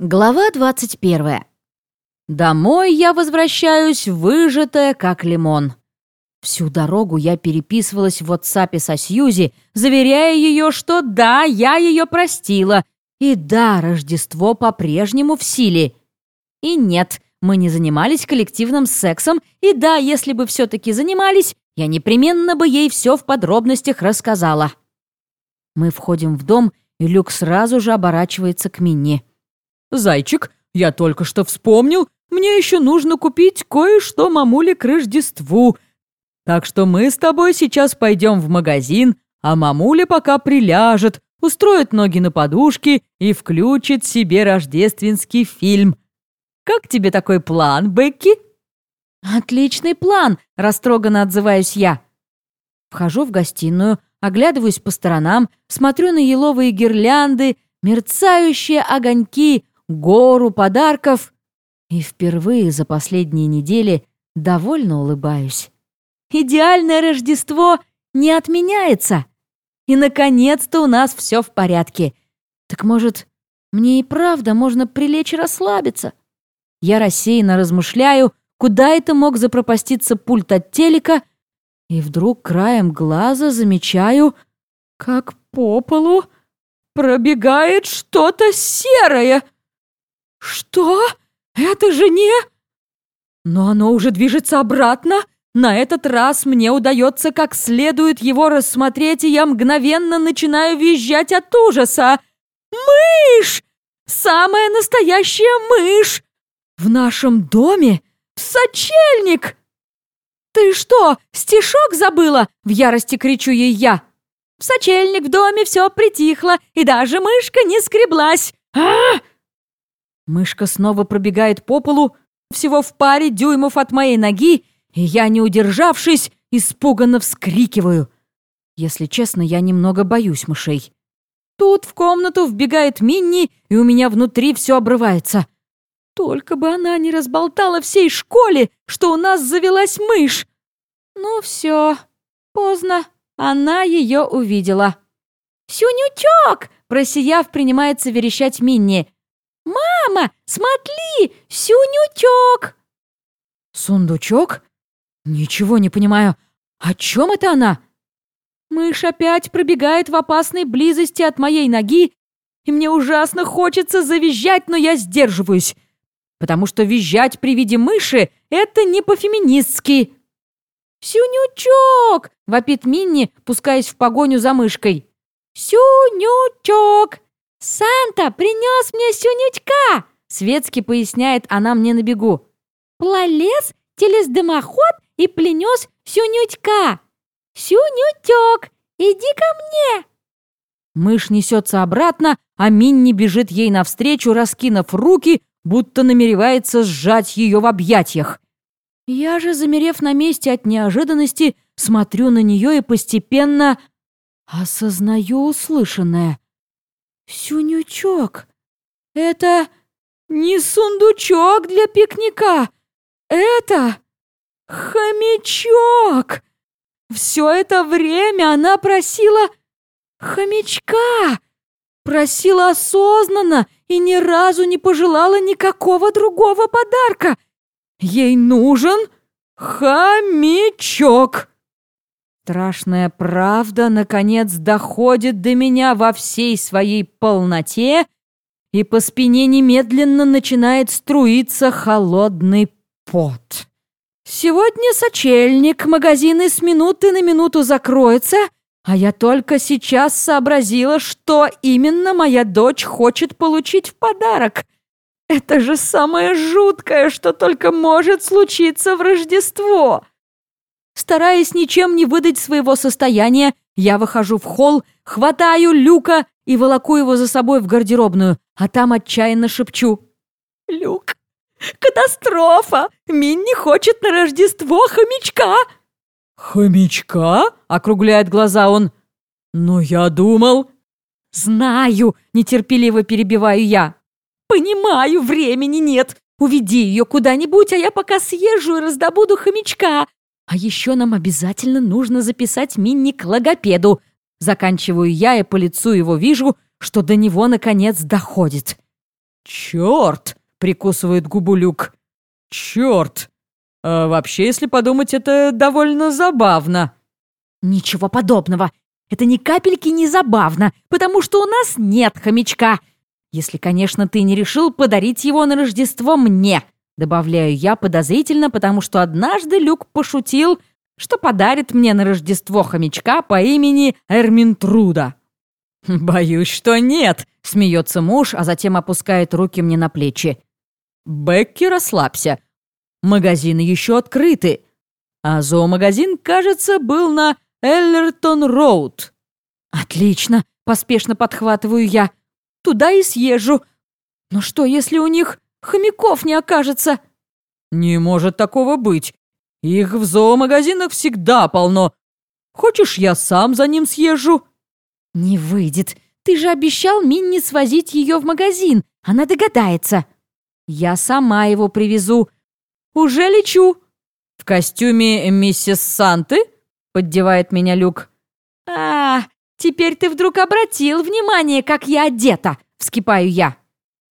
Глава 21. Домой я возвращаюсь выжатая, как лимон. Всю дорогу я переписывалась в WhatsApp со Сьюзи, заверяя ее, что да, я ее простила, и да, Рождество по-прежнему в силе. И нет, мы не занимались коллективным сексом, и да, если бы все-таки занимались, я непременно бы ей все в подробностях рассказала. Мы входим в дом, и Люк сразу же оборачивается к Минни. «Зайчик, я только что вспомнил, мне еще нужно купить кое-что мамуле к Рождеству. Так что мы с тобой сейчас пойдем в магазин, а мамуля пока приляжет, устроит ноги на подушке и включит себе рождественский фильм. Как тебе такой план, Бекки?» «Отличный план!» – растроганно отзываюсь я. Вхожу в гостиную, оглядываюсь по сторонам, смотрю на еловые гирлянды, мерцающие огоньки, гору подарков и впервые за последние недели довольно улыбаюсь. Идеальное Рождество не отменяется. И, наконец-то, у нас все в порядке. Так, может, мне и правда можно прилечь и расслабиться? Я рассеянно размышляю, куда это мог запропаститься пульт от телека, и вдруг краем глаза замечаю, как по полу пробегает что-то серое — «Что? Это же не...» Но оно уже движется обратно. На этот раз мне удается как следует его рассмотреть, и я мгновенно начинаю визжать от ужаса. «Мышь! Самая настоящая мышь! В нашем доме сочельник!» «Ты что, стишок забыла?» — в ярости кричу ей я. «В сочельник в доме все притихло, и даже мышка не скреблась. а, -а, -а Мышка снова пробегает по полу, всего в паре дюймов от моей ноги, и я, не удержавшись, испуганно вскрикиваю. Если честно, я немного боюсь мышей. Тут в комнату вбегает Минни, и у меня внутри все обрывается. Только бы она не разболтала всей школе, что у нас завелась мышь. Ну все, поздно, она ее увидела. «Сюнючок!» — просияв, принимается верещать Минни. «Мама, смотри, сюнючок!» «Сундучок? Ничего не понимаю. О чем это она?» Мышь опять пробегает в опасной близости от моей ноги, и мне ужасно хочется завизжать, но я сдерживаюсь, потому что визжать при виде мыши — это не по-феминистски. «Сюнючок!» — вопит Минни, пускаясь в погоню за мышкой. «Сюнючок!» «Санта принес мне сюнючка!» Светски поясняет она мне на бегу. «Плолез телес дымоход и принес сюнючка! Сюнютек, иди ко мне!» Мышь несется обратно, а Минни бежит ей навстречу, раскинув руки, будто намеревается сжать ее в объятиях. Я же, замерев на месте от неожиданности, смотрю на нее и постепенно осознаю услышанное. «Сюнючок! Это не сундучок для пикника! Это хомячок! Все это время она просила хомячка! Просила осознанно и ни разу не пожелала никакого другого подарка! Ей нужен хомячок!» Страшная правда, наконец, доходит до меня во всей своей полноте, и по спине немедленно начинает струиться холодный пот. Сегодня сочельник, магазины с минуты на минуту закроются, а я только сейчас сообразила, что именно моя дочь хочет получить в подарок. Это же самое жуткое, что только может случиться в Рождество. Стараясь ничем не выдать своего состояния, я выхожу в холл, хватаю Люка и волоку его за собой в гардеробную, а там отчаянно шепчу. «Люк, катастрофа! Минни хочет на Рождество хомячка!» «Хомячка?» — округляет глаза он. «Но я думал...» «Знаю!» — нетерпеливо перебиваю я. «Понимаю, времени нет. Уведи ее куда-нибудь, а я пока съезжу и раздобуду хомячка. А еще нам обязательно нужно записать Минни к логопеду. Заканчиваю я и по лицу его вижу, что до него наконец доходит. «Черт!» — прикусывает губу Люк. «Черт! А вообще, если подумать, это довольно забавно». «Ничего подобного. Это ни капельки не забавно, потому что у нас нет хомячка. Если, конечно, ты не решил подарить его на Рождество мне», добавляю я подозрительно, потому что однажды Люк пошутил, что подарит мне на Рождество хомячка по имени Эрминтруда. «Боюсь, что нет», — смеется муж, а затем опускает руки мне на плечи. «Бекки, расслабься. Магазины еще открыты. А зоомагазин, кажется, был на Эллертон-Роуд». «Отлично», — поспешно подхватываю я. «Туда и съезжу. Но что, если у них хомяков не окажется?» «Не может такого быть. Их в зоомагазинах всегда полно. Хочешь, я сам за ним съезжу?» «Не выйдет. Ты же обещал Минни свозить ее в магазин. Она догадается». «Я сама его привезу. Уже лечу». «В костюме миссис Санты?» — поддевает меня Люк. «А, теперь ты вдруг обратил внимание, как я одета!» — вскипаю я.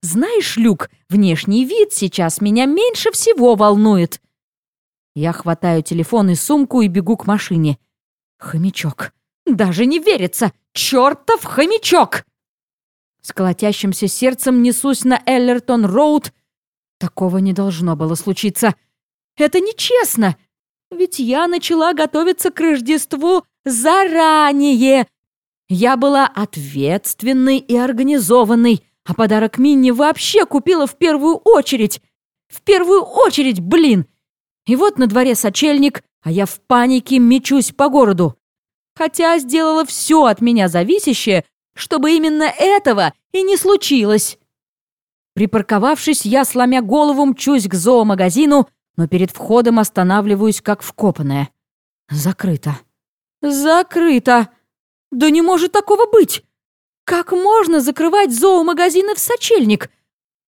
«Знаешь, Люк, внешний вид сейчас меня меньше всего волнует». Я хватаю телефон и сумку и бегу к машине. Хомячок. Даже не верится! Чертов хомячок! С колотящимся сердцем несусь на Эллертон-Роуд. Такого не должно было случиться. Это нечестно. Ведь я начала готовиться к Рождеству заранее. Я была ответственной и организованной, а подарок Минни вообще купила в первую очередь. В первую очередь, блин! И вот на дворе сочельник, а я в панике мечусь по городу хотя сделала все от меня зависящее, чтобы именно этого и не случилось. Припарковавшись, я, сломя голову, мчусь к зоомагазину, но перед входом останавливаюсь как вкопанная. Закрыто. Закрыто! Да не может такого быть! Как можно закрывать зоомагазины в сочельник?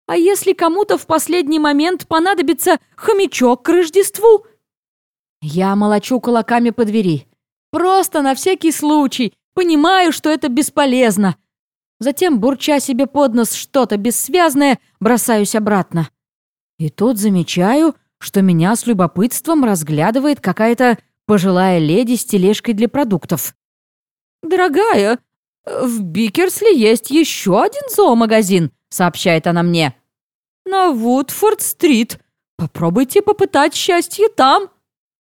А если кому-то в последний момент понадобится хомячок к Рождеству? Я молочу кулаками по двери. Просто на всякий случай. Понимаю, что это бесполезно. Затем, бурча себе под нос что-то бессвязное, бросаюсь обратно. И тут замечаю, что меня с любопытством разглядывает какая-то пожилая леди с тележкой для продуктов. «Дорогая, в Бикерсли есть еще один зоомагазин», — сообщает она мне. «На Вудфорд-стрит. Попробуйте попытать счастье там».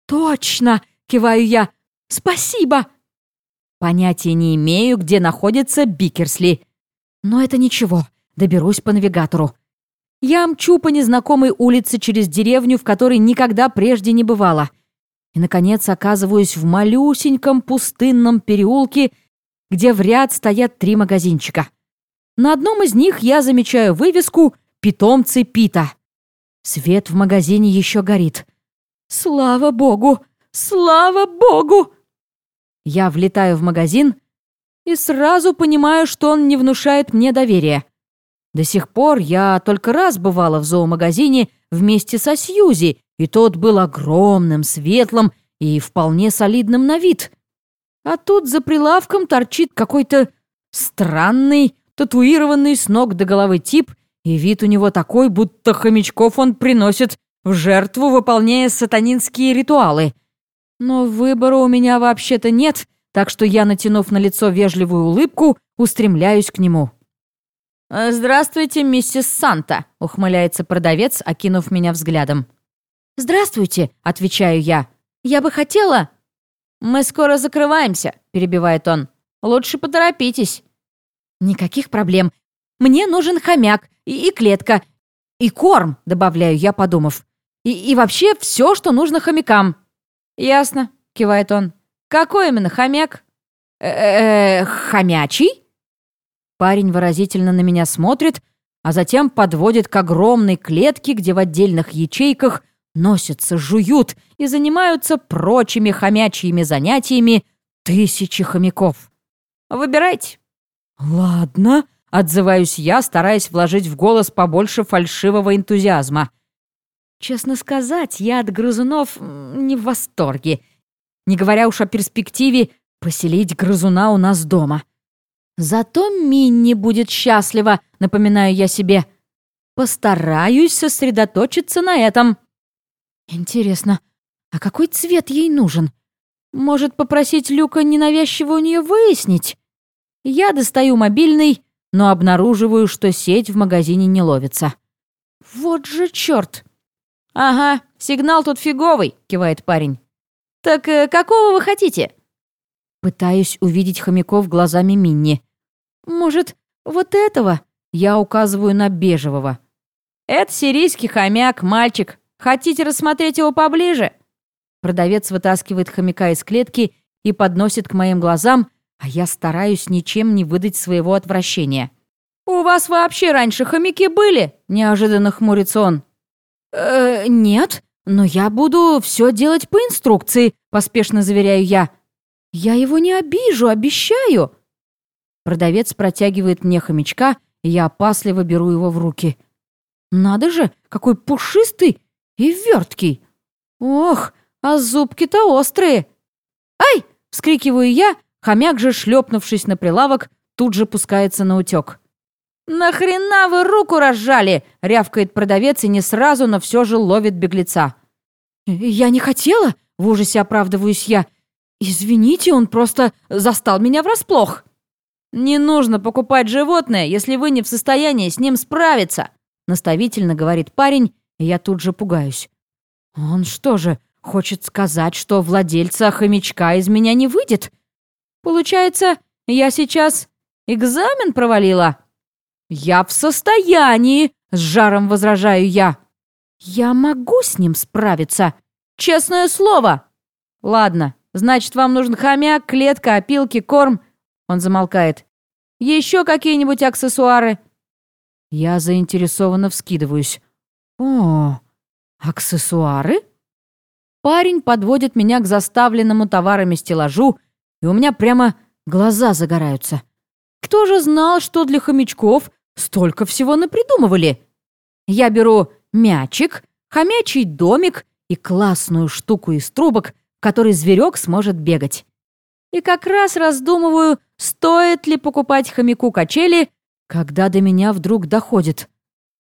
«Точно!» — киваю я. Спасибо!» Понятия не имею, где находится Бикерсли. Но это ничего, доберусь по навигатору. Я мчу по незнакомой улице через деревню, в которой никогда прежде не бывало. И, наконец, оказываюсь в малюсеньком пустынном переулке, где в ряд стоят три магазинчика. На одном из них я замечаю вывеску «Питомцы Пита». Свет в магазине еще горит. Слава богу! Слава богу! Я влетаю в магазин и сразу понимаю, что он не внушает мне доверия. До сих пор я только раз бывала в зоомагазине вместе со Сьюзи, и тот был огромным, светлым и вполне солидным на вид. А тут за прилавком торчит какой-то странный, татуированный с ног до головы тип, и вид у него такой, будто хомячков он приносит в жертву, выполняя сатанинские ритуалы. Но выбора у меня вообще-то нет, так что я, натянув на лицо вежливую улыбку, устремляюсь к нему. «Э, «Здравствуйте, миссис Санта», — ухмыляется продавец, окинув меня взглядом. «Здравствуйте», — отвечаю я. «Я бы хотела...» «Мы скоро закрываемся», — перебивает он. «Лучше поторопитесь». «Никаких проблем. Мне нужен хомяк и, и клетка, и корм», — добавляю я, подумав. «И, и вообще все, что нужно хомякам». «Ясно», — кивает он. «Какой именно хомяк?» «Э-э-э, хомячий?» Парень выразительно на меня смотрит, а затем подводит к огромной клетке, где в отдельных ячейках носятся, жуют и занимаются прочими хомячьими занятиями тысячи хомяков. «Выбирайте». «Ладно», — отзываюсь я, стараясь вложить в голос побольше фальшивого энтузиазма — Честно сказать, я от грызунов не в восторге. Не говоря уж о перспективе поселить грызуна у нас дома. Зато Минни будет счастлива, напоминаю я себе. Постараюсь сосредоточиться на этом. Интересно, а какой цвет ей нужен? Может, попросить Люка ненавязчиво у нее выяснить? Я достаю мобильный, но обнаруживаю, что сеть в магазине не ловится. Вот же черт! «Ага, сигнал тут фиговый», — кивает парень. «Так э, какого вы хотите?» Пытаюсь увидеть хомяков глазами Минни. «Может, вот этого?» Я указываю на бежевого. «Это сирийский хомяк, мальчик. Хотите рассмотреть его поближе?» Продавец вытаскивает хомяка из клетки и подносит к моим глазам, а я стараюсь ничем не выдать своего отвращения. «У вас вообще раньше хомяки были?» – неожиданно хмурится он. «Э, «Нет, но я буду все делать по инструкции», – поспешно заверяю я. «Я его не обижу, обещаю». Продавец протягивает мне хомячка, и я опасливо беру его в руки. «Надо же, какой пушистый и верткий! Ох, а зубки-то острые!» «Ай!» — вскрикиваю я, хомяк же, шлепнувшись на прилавок, тут же пускается на утек. «Нахрена вы руку разжали?» — рявкает продавец и не сразу, но все же ловит беглеца. «Я не хотела!» — в ужасе оправдываюсь я. «Извините, он просто застал меня врасплох». «Не нужно покупать животное, если вы не в состоянии с ним справиться», — наставительно говорит парень, я тут же пугаюсь. «Он что же, хочет сказать, что владельца хомячка из меня не выйдет? Получается, я сейчас экзамен провалила?» «Я в состоянии!» — с жаром возражаю я. «Я могу с ним справиться. Честное слово!» «Ладно, значит, вам нужен хомяк, клетка, опилки, корм...» Он замолкает. «Еще какие-нибудь аксессуары?» Я заинтересованно вскидываюсь. «О, аксессуары?» Парень подводит меня к заставленному товарами стеллажу, и у меня прямо глаза загораются. Кто же знал, что для хомячков столько всего напридумывали? Я беру мячик, хомячий домик и классную штуку из трубок, которой зверек сможет бегать. И как раз раздумываю, стоит ли покупать хомяку качели, когда до меня вдруг доходит.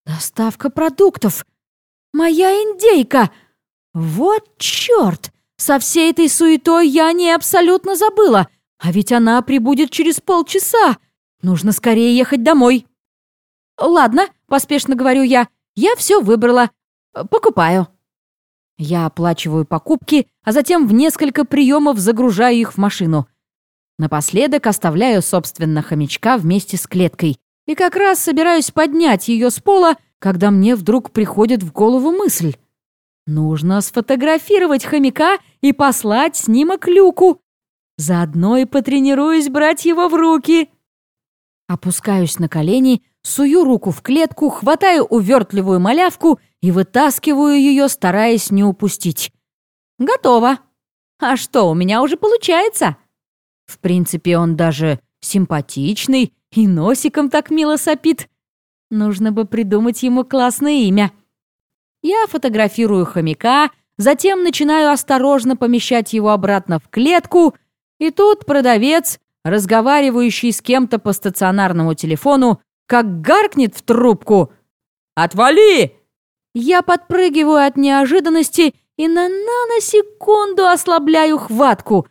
Доставка продуктов. Моя индейка. Вот черт! Со всей этой суетой я не абсолютно забыла. А ведь она прибудет через полчаса. Нужно скорее ехать домой. Ладно, поспешно говорю я. Я все выбрала. Покупаю. Я оплачиваю покупки, а затем в несколько приемов загружаю их в машину. Напоследок оставляю, собственно, хомячка вместе с клеткой. И как раз собираюсь поднять ее с пола, когда мне вдруг приходит в голову мысль. Нужно сфотографировать хомяка и послать снимок Люку. Заодно и потренируюсь брать его в руки. Опускаюсь на колени, сую руку в клетку, хватаю увертливую малявку и вытаскиваю ее, стараясь не упустить. Готово. А что, у меня уже получается? В принципе, он даже симпатичный и носиком так мило сопит. Нужно бы придумать ему классное имя. Я фотографирую хомяка, затем начинаю осторожно помещать его обратно в клетку, и тут продавец разговаривающий с кем-то по стационарному телефону, как гаркнет в трубку. «Отвали!» Я подпрыгиваю от неожиданности и на наносекунду ослабляю хватку.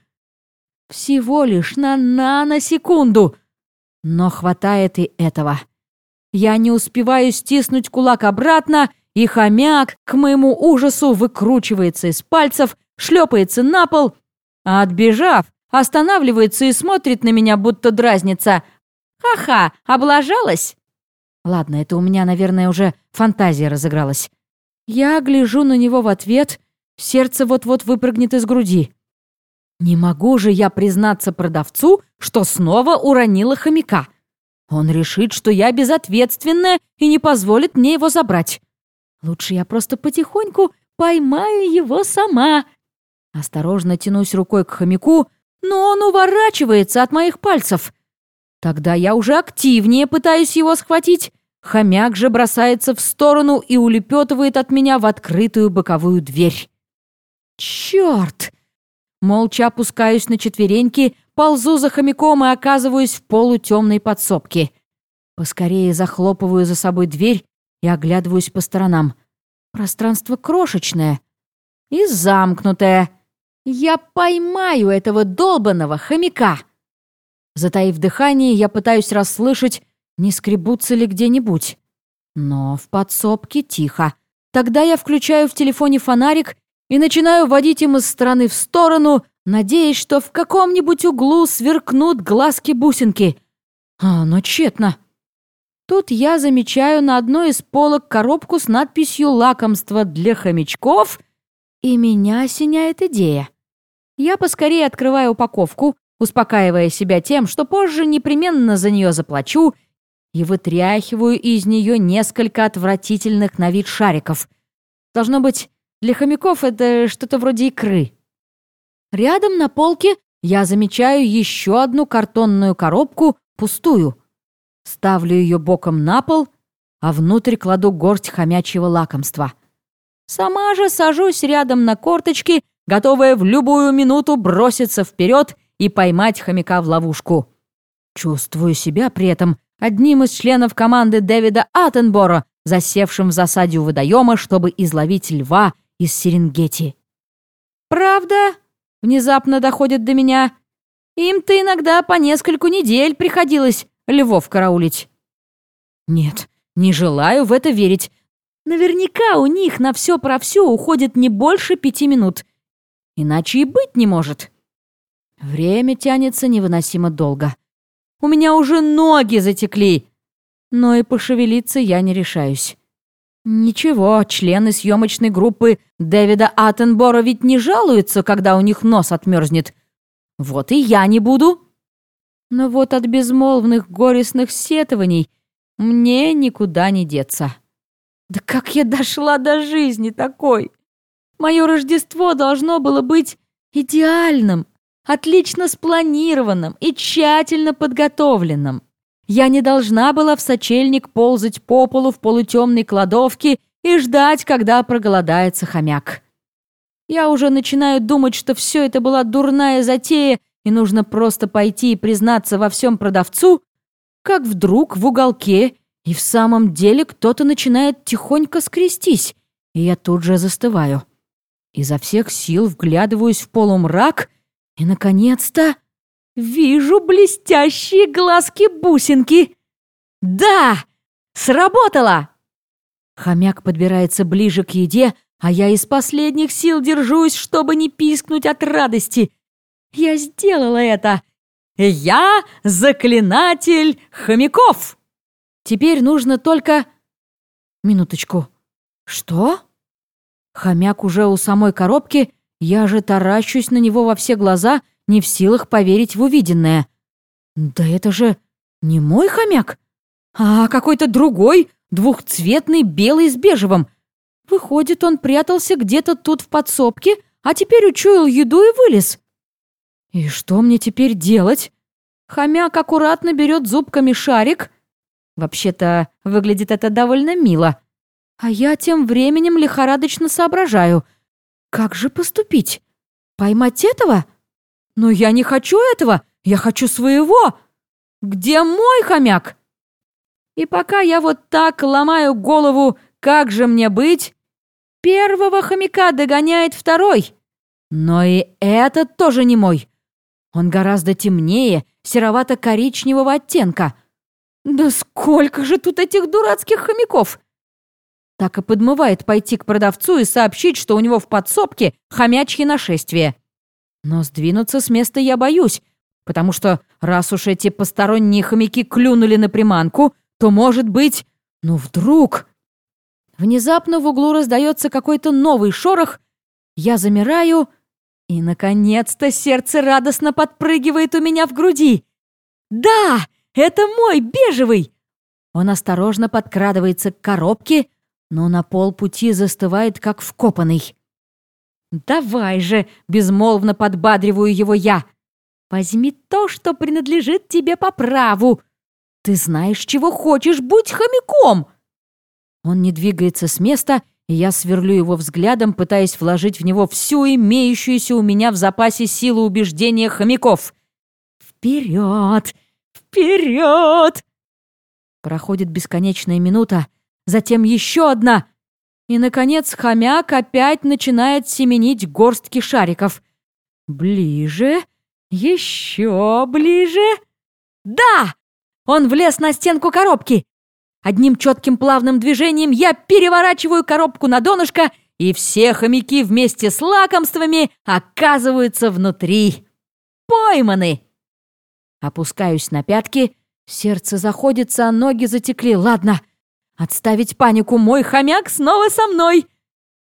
Всего лишь на наносекунду. Но хватает и этого. Я не успеваю стиснуть кулак обратно, и хомяк, к моему ужасу, выкручивается из пальцев, шлепается на пол, а отбежав, Останавливается и смотрит на меня, будто дразнится. Ха-ха, облажалась? Ладно, это у меня, наверное, уже фантазия разыгралась. Я гляжу на него в ответ, сердце вот-вот выпрыгнет из груди. Не могу же я признаться продавцу, что снова уронила хомяка. Он решит, что я безответственная и не позволит мне его забрать. Лучше я просто потихоньку поймаю его сама. Осторожно тянусь рукой к хомяку, но он уворачивается от моих пальцев. Тогда я уже активнее пытаюсь его схватить. Хомяк же бросается в сторону и улепетывает от меня в открытую боковую дверь. Черт! Молча опускаюсь на четвереньки, ползу за хомяком и оказываюсь в полутемной подсобке. Поскорее захлопываю за собой дверь и оглядываюсь по сторонам. Пространство крошечное и замкнутое. Я поймаю этого долбанного хомяка. Затаив дыхание, я пытаюсь расслышать, не скребутся ли где-нибудь. Но в подсобке тихо. Тогда я включаю в телефоне фонарик и начинаю водить им из стороны в сторону, надеясь, что в каком-нибудь углу сверкнут глазки-бусинки. А, но тщетно. Тут я замечаю на одной из полок коробку с надписью «Лакомство для хомячков», и меня осеняет идея. Я поскорее открываю упаковку, успокаивая себя тем, что позже непременно за нее заплачу, и вытряхиваю из нее несколько отвратительных на вид шариков. Должно быть, для хомяков это что-то вроде икры. Рядом на полке я замечаю еще одну картонную коробку, пустую. Ставлю ее боком на пол, а внутрь кладу горсть хомячьего лакомства. Сама же сажусь рядом на корточки, готовая в любую минуту броситься вперед и поймать хомяка в ловушку. Чувствую себя при этом одним из членов команды Дэвида Аттенбора, засевшим в засаде у водоема, чтобы изловить льва из Серенгети. «Правда?» — внезапно доходит до меня. «Им-то иногда по нескольку недель приходилось львов караулить». «Нет, не желаю в это верить. Наверняка у них на все про все уходит не больше пяти минут. Иначе и быть не может». Время тянется невыносимо долго. У меня уже ноги затекли, но и пошевелиться я не решаюсь. Ничего, члены съемочной группы Дэвида Аттенбора ведь не жалуются, когда у них нос отмерзнет. Вот и я не буду. Но вот от безмолвных горестных сетований мне никуда не деться. Да как я дошла до жизни такой? Мое Рождество должно было быть идеальным, отлично спланированным и тщательно подготовленным. Я не должна была в сочельник ползать по полу в полутемной кладовке и ждать, когда проголодается хомяк. Я уже начинаю думать, что все это была дурная затея, и нужно просто пойти и признаться во всем продавцу, как вдруг в уголке и в самом деле кто-то начинает тихонько скрестись, и я тут же застываю. Изо всех сил вглядываюсь в полумрак и, наконец-то, Вижу блестящие глазки-бусинки. Да, сработало! Хомяк подбирается ближе к еде, а я из последних сил держусь, чтобы не пискнуть от радости. Я сделала это. Я заклинатель хомяков. Теперь нужно только... Минуточку. Что? Хомяк уже у самой коробки, я же таращусь на него во все глаза — не в силах поверить в увиденное. «Да это же не мой хомяк, а какой-то другой, двухцветный, белый с бежевым. Выходит, он прятался где-то тут в подсобке, а теперь учуял еду и вылез. И что мне теперь делать? Хомяк аккуратно берет зубками шарик. Вообще-то, выглядит это довольно мило. А я тем временем лихорадочно соображаю. Как же поступить? Поймать этого? «Но я не хочу этого! Я хочу своего! Где мой хомяк?» И пока я вот так ломаю голову, как же мне быть, первого хомяка догоняет второй. Но и этот тоже не мой. Он гораздо темнее, серовато-коричневого оттенка. Да сколько же тут этих дурацких хомяков! Так и подмывает пойти к продавцу и сообщить, что у него в подсобке хомячье нашествие. Но сдвинуться с места я боюсь, потому что раз уж эти посторонние хомяки клюнули на приманку, то, может быть, ну вдруг... Внезапно в углу раздается какой-то новый шорох, я замираю, и, наконец-то, сердце радостно подпрыгивает у меня в груди. «Да, это мой бежевый!» Он осторожно подкрадывается к коробке, но на полпути застывает, как вкопанный. «Давай же!» — безмолвно подбадриваю его я. «Возьми то, что принадлежит тебе по праву. Ты знаешь, чего хочешь, будь хомяком!» Он не двигается с места, и я сверлю его взглядом, пытаясь вложить в него всю имеющуюся у меня в запасе силу убеждения хомяков. «Вперед! Вперед!» Проходит бесконечная минута, затем еще одна. И, наконец, хомяк опять начинает семенить горстки шариков. Ближе, еще ближе. Да! Он влез на стенку коробки. Одним четким плавным движением я переворачиваю коробку на донышко, и все хомяки вместе с лакомствами оказываются внутри. Пойманы! Опускаюсь на пятки, сердце заходится, а ноги затекли. Ладно, отставить панику, мой хомяк снова со мной.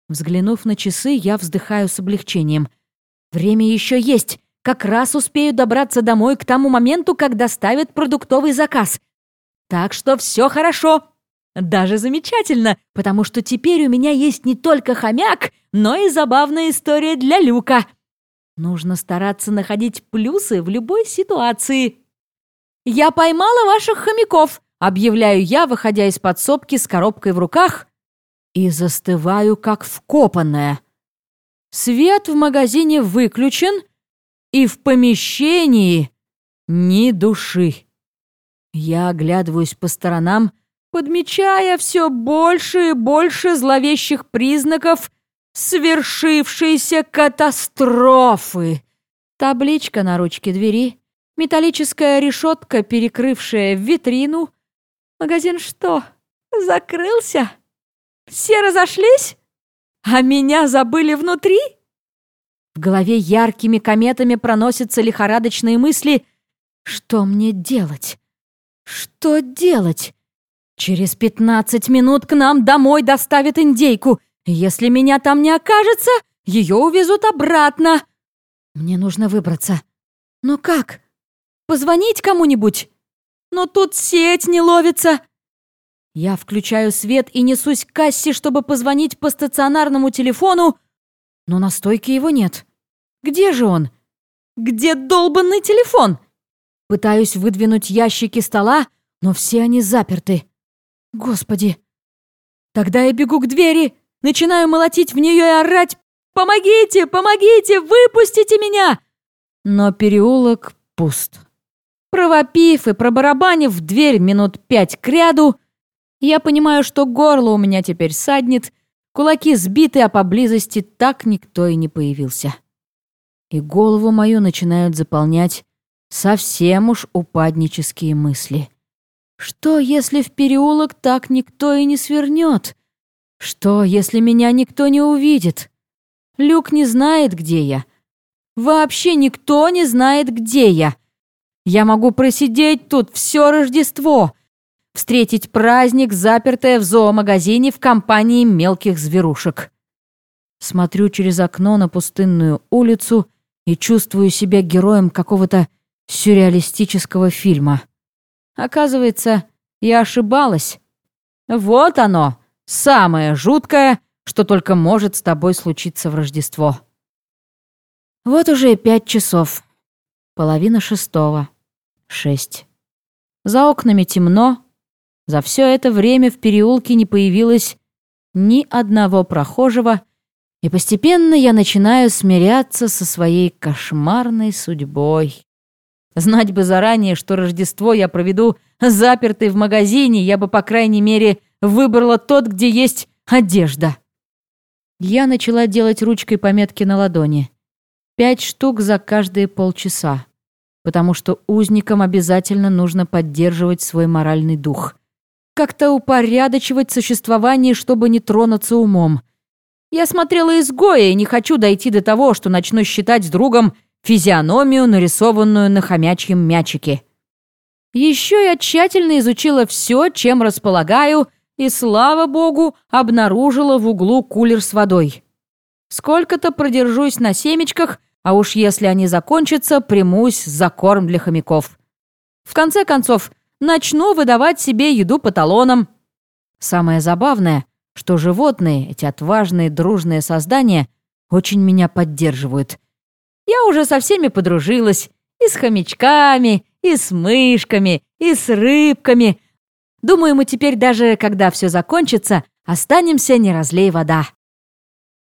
Взглянув на часы, я вздыхаю с облегчением. Время еще есть. Как раз успею добраться домой к тому моменту, как доставят продуктовый заказ. Так что все хорошо. Даже замечательно, потому что теперь у меня есть не только хомяк, но и забавная история для Люка. Нужно стараться находить плюсы в любой ситуации. «Я поймала ваших хомяков», — объявляю я, выходя из подсобки с коробкой в руках, и застываю, как вкопанная. Свет в магазине выключен, и в помещении ни души. Я оглядываюсь по сторонам, подмечая все больше и больше зловещих признаков свершившейся катастрофы. Табличка на ручке двери, металлическая решетка, перекрывшая витрину. Магазин что, закрылся? Все разошлись? А меня забыли внутри? В голове яркими кометами проносятся лихорадочные мысли. Что мне делать? Что делать? Через пятнадцать минут к нам домой доставят индейку. Если меня там не окажется, ее увезут обратно. Мне нужно выбраться. Но как? Позвонить кому-нибудь? Но тут сеть не ловится. Я включаю свет и несусь к кассе, чтобы позвонить по стационарному телефону, но на стойке его нет. Где же он? Где долбанный телефон? Пытаюсь выдвинуть ящики стола, но все они заперты. Господи! Тогда я бегу к двери, начинаю молотить в нее и орать «Помогите! Помогите! Выпустите меня!» Но переулок пуст. Провопив и пробарабанив в дверь минут пять к ряду, я понимаю, что горло у меня теперь саднет, кулаки сбиты, а поблизости так никто и не появился. И голову мою начинают заполнять совсем уж упаднические мысли. Что, если в переулок так никто и не свернет? Что, если меня никто не увидит? Люк не знает, где я. Вообще никто не знает, где я. Я могу просидеть тут все Рождество, встретить праздник, запертое в зоомагазине в компании мелких зверушек. Смотрю через окно на пустынную улицу и чувствую себя героем какого-то сюрреалистического фильма. Оказывается, я ошибалась. Вот оно, самое жуткое, что только может с тобой случиться в Рождество. Вот уже пять часов. Половина шестого. Шесть. За окнами темно. За все это время в переулке не появилось ни одного прохожего, и постепенно я начинаю смиряться со своей кошмарной судьбой. Знать бы заранее, что Рождество я проведу запертой в магазине, я бы, по крайней мере, выбрала тот, где есть одежда. Я начала делать ручкой пометки на ладони. Пять штук за каждые полчаса. Потому что узникам обязательно нужно поддерживать свой моральный дух. Как-то упорядочивать существование, чтобы не тронуться умом. Я смотрела изгоя и не хочу дойти до того, что начну считать с другом физиономию, нарисованную на хомячьем мячике. Еще я тщательно изучила все, чем располагаю, и, слава богу, обнаружила в углу кулер с водой. Сколько-то продержусь на семечках, а уж если они закончатся, примусь за корм для хомяков. В конце концов, начну выдавать себе еду по талонам. Самое забавное, что животные, эти отважные дружные создания, очень меня поддерживают. Я уже со всеми подружилась. И с хомячками, и с мышками, и с рыбками. Думаю, мы теперь даже, когда все закончится, останемся не разлей вода.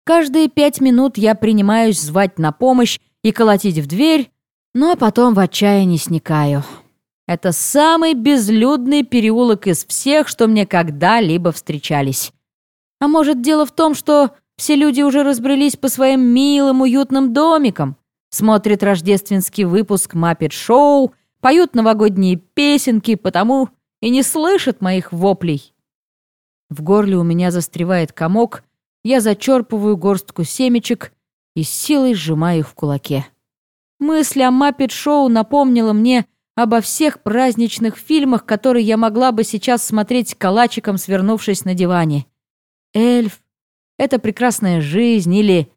Каждые пять минут я принимаюсь звать на помощь и колотить в дверь, но потом в отчаянии сникаю. Это самый безлюдный переулок из всех, что мне когда-либо встречались. А может, дело в том, что все люди уже разбрелись по своим милым, уютным домикам, смотрят рождественский выпуск «Маппет Шоу», поют новогодние песенки, потому и не слышат моих воплей. В горле у меня застревает комок, я зачерпываю горстку семечек и с силой сжимаю их в кулаке. Мысль о Маппет-шоу напомнила мне обо всех праздничных фильмах, которые я могла бы сейчас смотреть калачиком, свернувшись на диване. «Эльф», «Это прекрасная жизнь» или,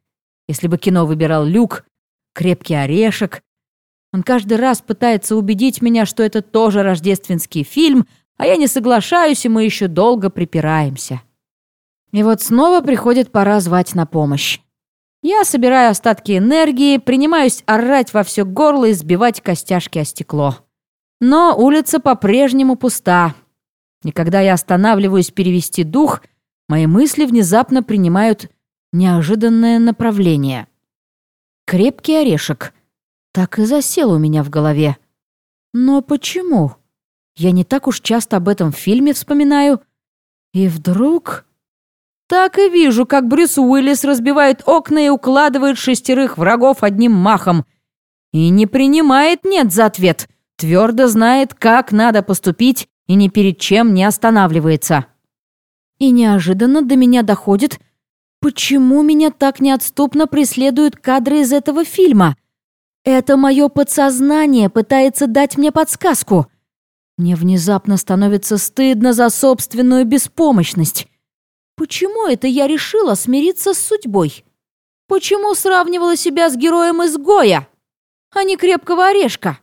если бы кино выбирал Люк, «Крепкий орешек». Он каждый раз пытается убедить меня, что это тоже рождественский фильм, а я не соглашаюсь, и мы еще долго припираемся. И вот снова приходит пора звать на помощь. Я собираю остатки энергии, принимаюсь орать во все горло и сбивать костяшки о стекло. Но улица по-прежнему пуста. И когда я останавливаюсь перевести дух, мои мысли внезапно принимают неожиданное направление. Крепкий орешек. Так и засел у меня в голове. Но почему? Я не так уж часто об этом фильме вспоминаю. И вдруг... Так и вижу, как Брюс Уиллис разбивает окна и укладывает шестерых врагов одним махом. И не принимает «нет» за ответ. Твердо знает, как надо поступить и ни перед чем не останавливается. И неожиданно до меня доходит, почему меня так неотступно преследуют кадры из этого фильма. Это мое подсознание пытается дать мне подсказку. Мне внезапно становится стыдно за собственную беспомощность. Почему это я решила смириться с судьбой? Почему сравнивала себя с героем изгоя, а не крепкого орешка?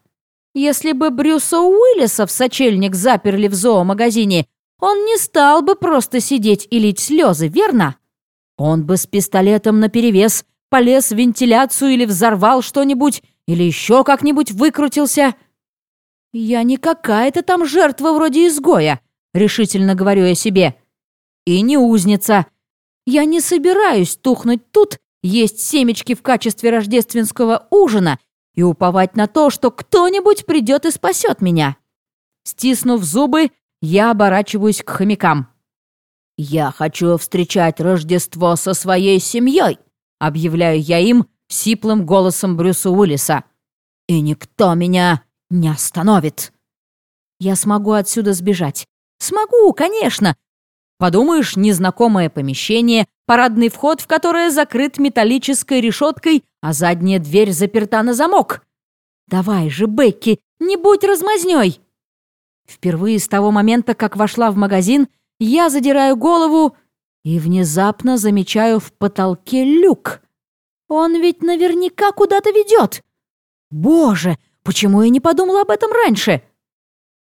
Если бы Брюса Уиллиса в сочельник заперли в зоомагазине, он не стал бы просто сидеть и лить слезы, верно? Он бы с пистолетом наперевес полез в вентиляцию или взорвал что-нибудь, или еще как-нибудь выкрутился. «Я не какая-то там жертва вроде изгоя», — решительно говорю я себе и не узница. Я не собираюсь тухнуть тут, есть семечки в качестве рождественского ужина и уповать на то, что кто-нибудь придет и спасет меня. Стиснув зубы, я оборачиваюсь к хомякам. «Я хочу встречать Рождество со своей семьей», объявляю я им сиплым голосом Брюса Уиллиса. «И никто меня не остановит». Я смогу отсюда сбежать. Смогу, конечно, Подумаешь, незнакомое помещение, парадный вход, в которое закрыт металлической решеткой, а задняя дверь заперта на замок. Давай же, Бекки, не будь размазнёй. Впервые с того момента, как вошла в магазин, я задираю голову и внезапно замечаю в потолке люк. Он ведь наверняка куда-то ведет. Боже, почему я не подумала об этом раньше?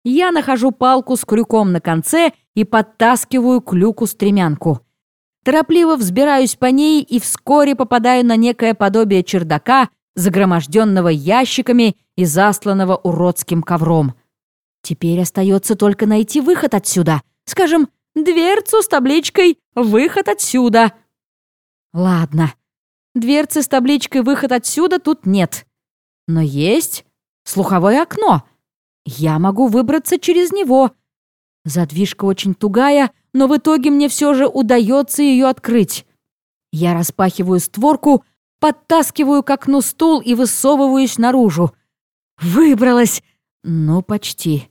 Я нахожу палку с крюком на конце и подтаскиваю к люку стремянку. Торопливо взбираюсь по ней и вскоре попадаю на некое подобие чердака, загроможденного ящиками и засланного уродским ковром. Теперь остается только найти выход отсюда. Скажем, дверцу с табличкой «Выход отсюда». Ладно, дверцы с табличкой «Выход отсюда» тут нет. Но есть слуховое окно — я могу выбраться через него. Задвижка очень тугая, но в итоге мне все же удается ее открыть. Я распахиваю створку, подтаскиваю к окну стул и высовываюсь наружу. Выбралась! Ну, почти.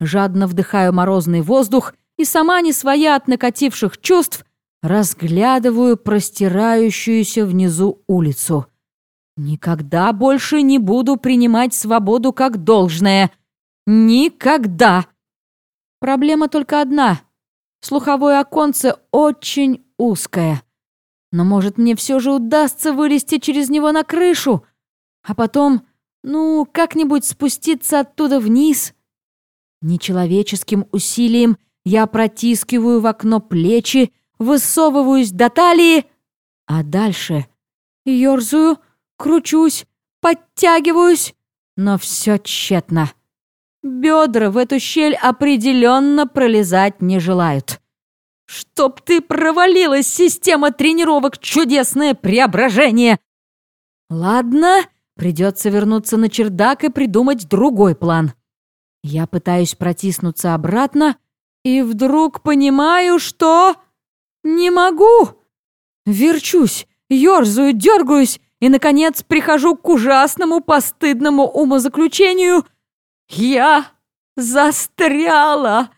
Жадно вдыхаю морозный воздух и сама не своя от накативших чувств разглядываю простирающуюся внизу улицу. Никогда больше не буду принимать свободу как должное — Никогда! Проблема только одна. Слуховое оконце очень узкое. Но, может, мне все же удастся вылезти через него на крышу, а потом, ну, как-нибудь спуститься оттуда вниз. Нечеловеческим усилием я протискиваю в окно плечи, высовываюсь до талии, а дальше ерзаю, кручусь, подтягиваюсь, но все тщетно. Бедра в эту щель определенно пролезать не желают. «Чтоб ты провалилась, система тренировок, чудесное преображение!» «Ладно, придется вернуться на чердак и придумать другой план. Я пытаюсь протиснуться обратно и вдруг понимаю, что... не могу. Верчусь, ерзаю, дергаюсь и, наконец, прихожу к ужасному постыдному умозаключению. Я застряла.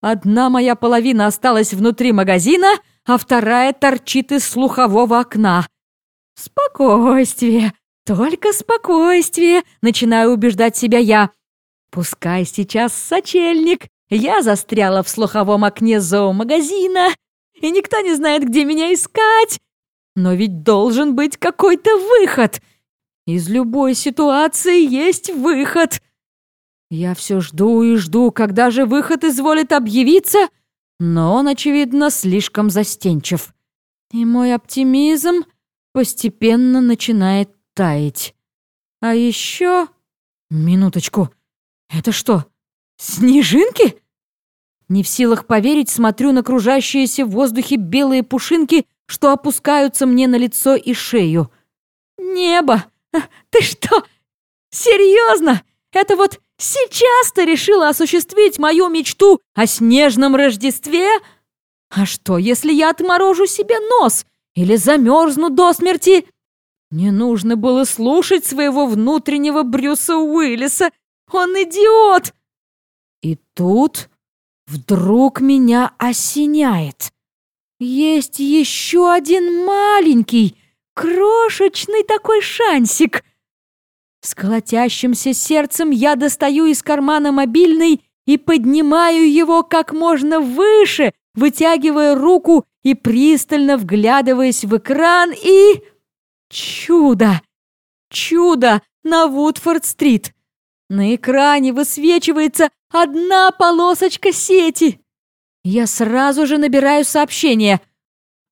Одна моя половина осталась внутри магазина, а вторая торчит из слухового окна. Спокойствие, только спокойствие, начинаю убеждать себя я. Пускай сейчас сочельник, я застряла в слуховом окне зоомагазина, и никто не знает, где меня искать. Но ведь должен быть какой-то выход. Из любой ситуации есть выход. Я все жду и жду, когда же выход изволит объявиться, но он, очевидно, слишком застенчив. И мой оптимизм постепенно начинает таять. А еще... Минуточку. Это что, снежинки? Не в силах поверить, смотрю на окружающиеся в воздухе белые пушинки, что опускаются мне на лицо и шею. «Небо! Ты что, серьезно? Это вот сейчас ты решила осуществить мою мечту о снежном Рождестве? А что, если я отморожу себе нос или замерзну до смерти? Не нужно было слушать своего внутреннего Брюса Уиллиса. Он идиот!» И тут Вдруг меня осеняет. Есть еще один маленький, крошечный такой шансик. С колотящимся сердцем я достаю из кармана мобильный и поднимаю его как можно выше, вытягивая руку и пристально вглядываясь в экран, и... Чудо! Чудо на Вудфорд-стрит! На экране высвечивается одна полосочка сети. Я сразу же набираю сообщение.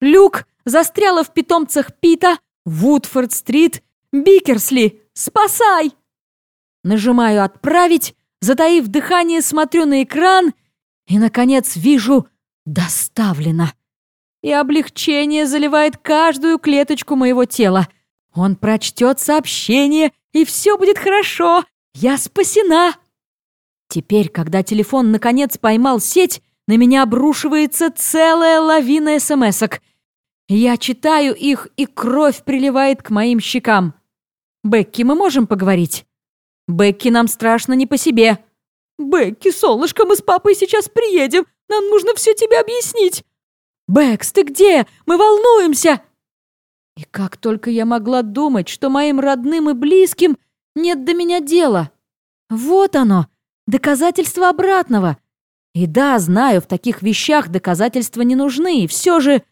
Люк застряла в питомцах Пита, Вудфорд-стрит, Бикерсли. Спасай! Нажимаю «Отправить», затаив дыхание, смотрю на экран и, наконец, вижу «Доставлено». И облегчение заливает каждую клеточку моего тела. Он прочтет сообщение, и все будет хорошо. Я спасена!» Теперь, когда телефон наконец поймал сеть, на меня обрушивается целая лавина смс-ок. Я читаю их, и кровь приливает к моим щекам. «Бекки, мы можем поговорить?» «Бекки, нам страшно не по себе». «Бекки, солнышко, мы с папой сейчас приедем. Нам нужно все тебе объяснить». «Бэкс, ты где? Мы волнуемся!» И как только я могла думать, что моим родным и близким – нет до меня дела. Вот оно, доказательство обратного. И да, знаю, в таких вещах доказательства не нужны, и все же...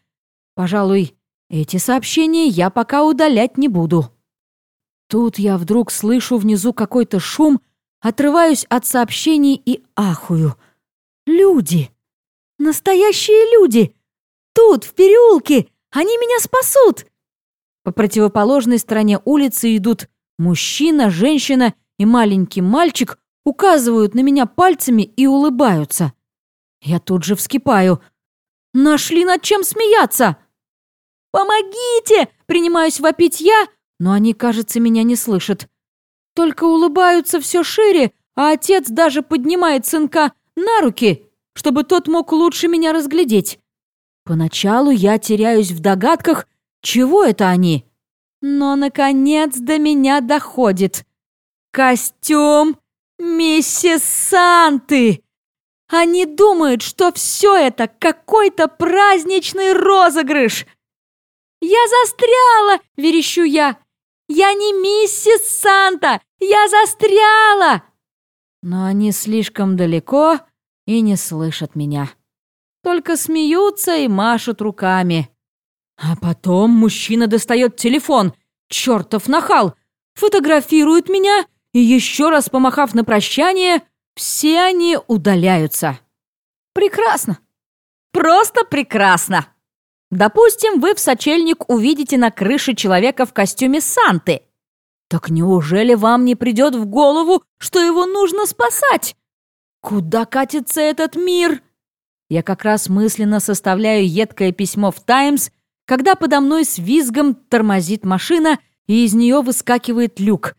Пожалуй, эти сообщения я пока удалять не буду. Тут я вдруг слышу внизу какой-то шум, отрываюсь от сообщений и ахую. Люди! Настоящие люди! Тут, в переулке! Они меня спасут! По противоположной стороне улицы идут Мужчина, женщина и маленький мальчик указывают на меня пальцами и улыбаются. Я тут же вскипаю. Нашли над чем смеяться. «Помогите!» — принимаюсь вопить я, но они, кажется, меня не слышат. Только улыбаются все шире, а отец даже поднимает сынка на руки, чтобы тот мог лучше меня разглядеть. Поначалу я теряюсь в догадках, чего это они. Но, наконец, до меня доходит. Костюм миссис Санты! Они думают, что все это какой-то праздничный розыгрыш. «Я застряла!» — верещу я. «Я не миссис Санта! Я застряла!» Но они слишком далеко и не слышат меня. Только смеются и машут руками. А потом мужчина достает телефон, чертов нахал, фотографирует меня, и еще раз помахав на прощание, все они удаляются. Прекрасно. Просто прекрасно. Допустим, вы в сочельник увидите на крыше человека в костюме Санты. Так неужели вам не придет в голову, что его нужно спасать? Куда катится этот мир? Я как раз мысленно составляю едкое письмо в «Таймс», когда подо мной с визгом тормозит машина, и из нее выскакивает люк.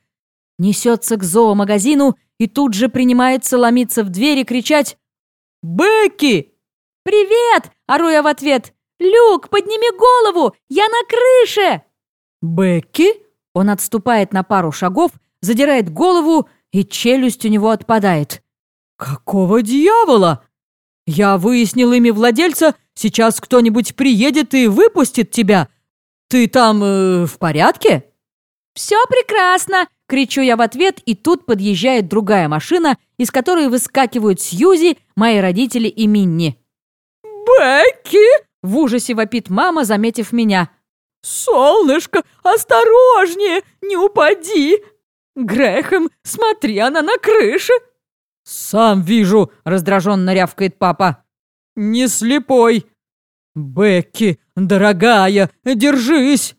несется к зоомагазину и тут же принимается ломиться в дверь и кричать «Бекки!» «Привет!» – ору я в ответ. «Люк, подними голову! Я на крыше!» «Бекки?» Он отступает на пару шагов, задирает голову, и челюсть у него отпадает. «Какого дьявола? Я выяснил имя владельца, сейчас кто-нибудь приедет и выпустит тебя. Ты там э, в порядке?» «Все прекрасно!» — кричу я в ответ, и тут подъезжает другая машина, из которой выскакивают Сьюзи, мои родители и Минни. «Бекки!» — в ужасе вопит мама, заметив меня. «Солнышко, осторожнее, не упади! Грэхэм, смотри, она на крыше!» «Сам вижу!» — раздраженно рявкает папа. «Не слепой!» «Бекки, дорогая, держись!»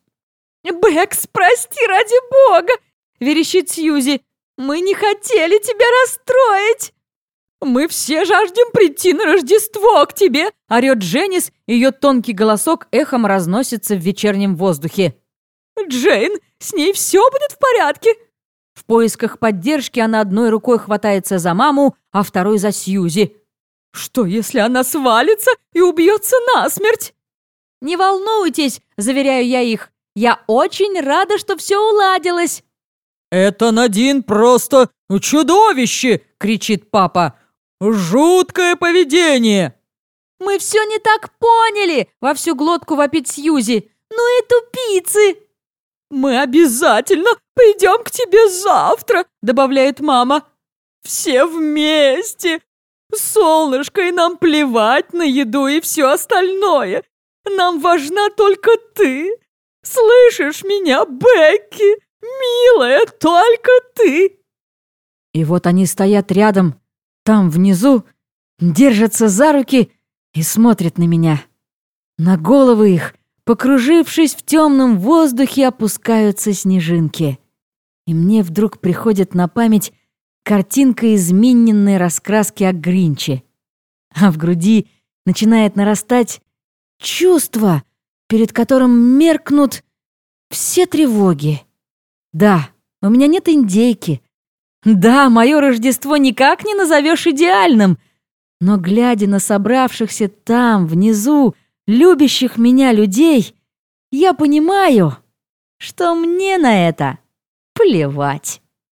«Бэкс, прости ради бога!» — верещит Сьюзи. «Мы не хотели тебя расстроить!» «Мы все жаждем прийти на Рождество к тебе!» — орёт Дженнис, ее тонкий голосок эхом разносится в вечернем воздухе. «Джейн, с ней все будет в порядке!» В поисках поддержки она одной рукой хватается за маму, а второй за Сьюзи. «Что, если она свалится и убьется насмерть?» «Не волнуйтесь», — заверяю я их. «Я очень рада, что все уладилось». «Это Надин просто чудовище!» — кричит папа. «Жуткое поведение!» «Мы все не так поняли!» — во всю глотку вопит Сьюзи. «Ну и тупицы!» «Мы обязательно придем к тебе завтра!» — добавляет мама. «Все вместе! Солнышко, и нам плевать на еду и все остальное! Нам важна только ты! Слышишь меня, Бекки? Милая, только ты!» И вот они стоят рядом, там внизу, держатся за руки и смотрят на меня. На головы их, покружившись в темном воздухе, опускаются снежинки. И мне вдруг приходит на память картинка измененной раскраски о Гринче. А в груди начинает нарастать чувство, перед которым меркнут все тревоги. Да, у меня нет индейки, да, мое Рождество никак не назовешь идеальным, но, глядя на собравшихся там, внизу, любящих меня людей, я понимаю, что мне на это плевать.